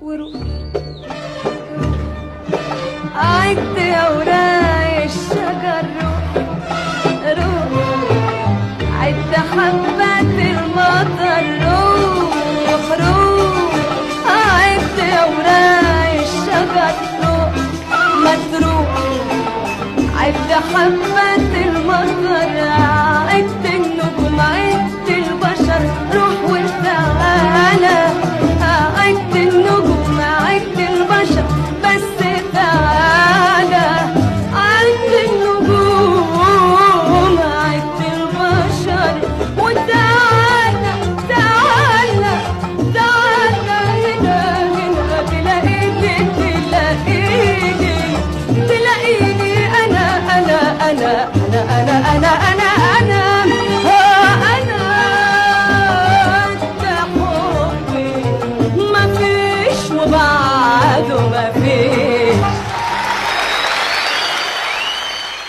وروح عد أوراق الشجر روح روح عد حبات المطر روح روح عد أوراق الشجر روح ما تروح عد حبات المطر left.